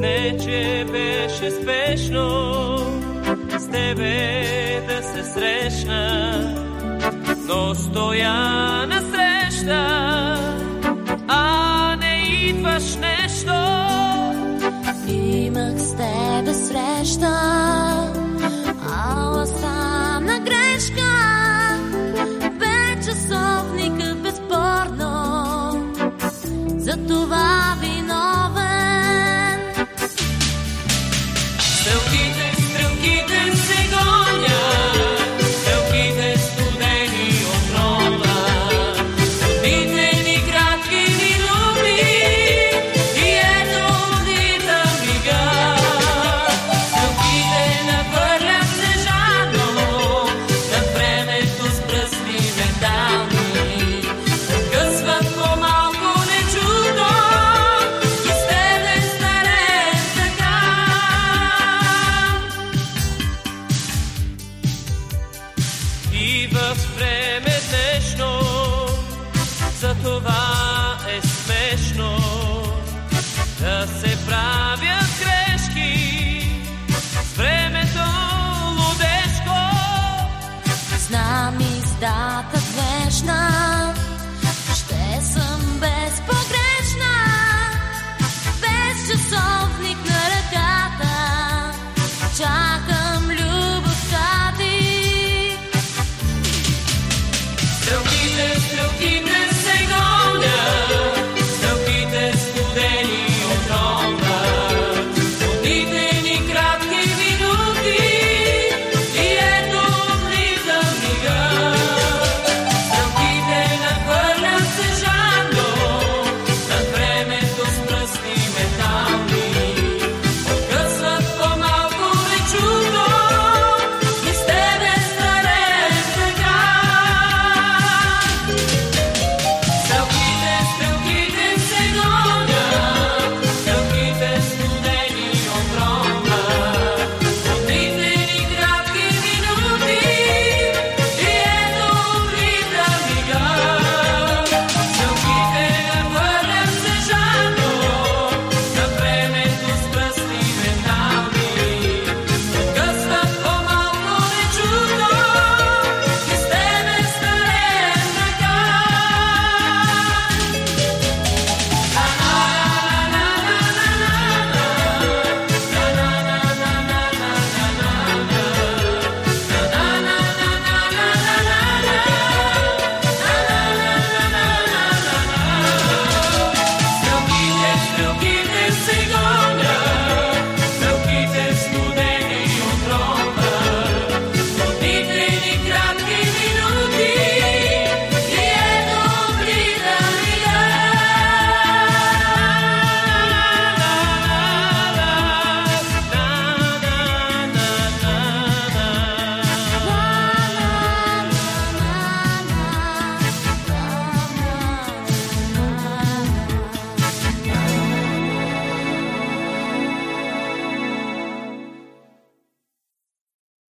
Не, че беше спешно с тебе да се срещна, но стоя на среща, а не идваш нещо. Имах с тебе среща, В време днешно за това believe in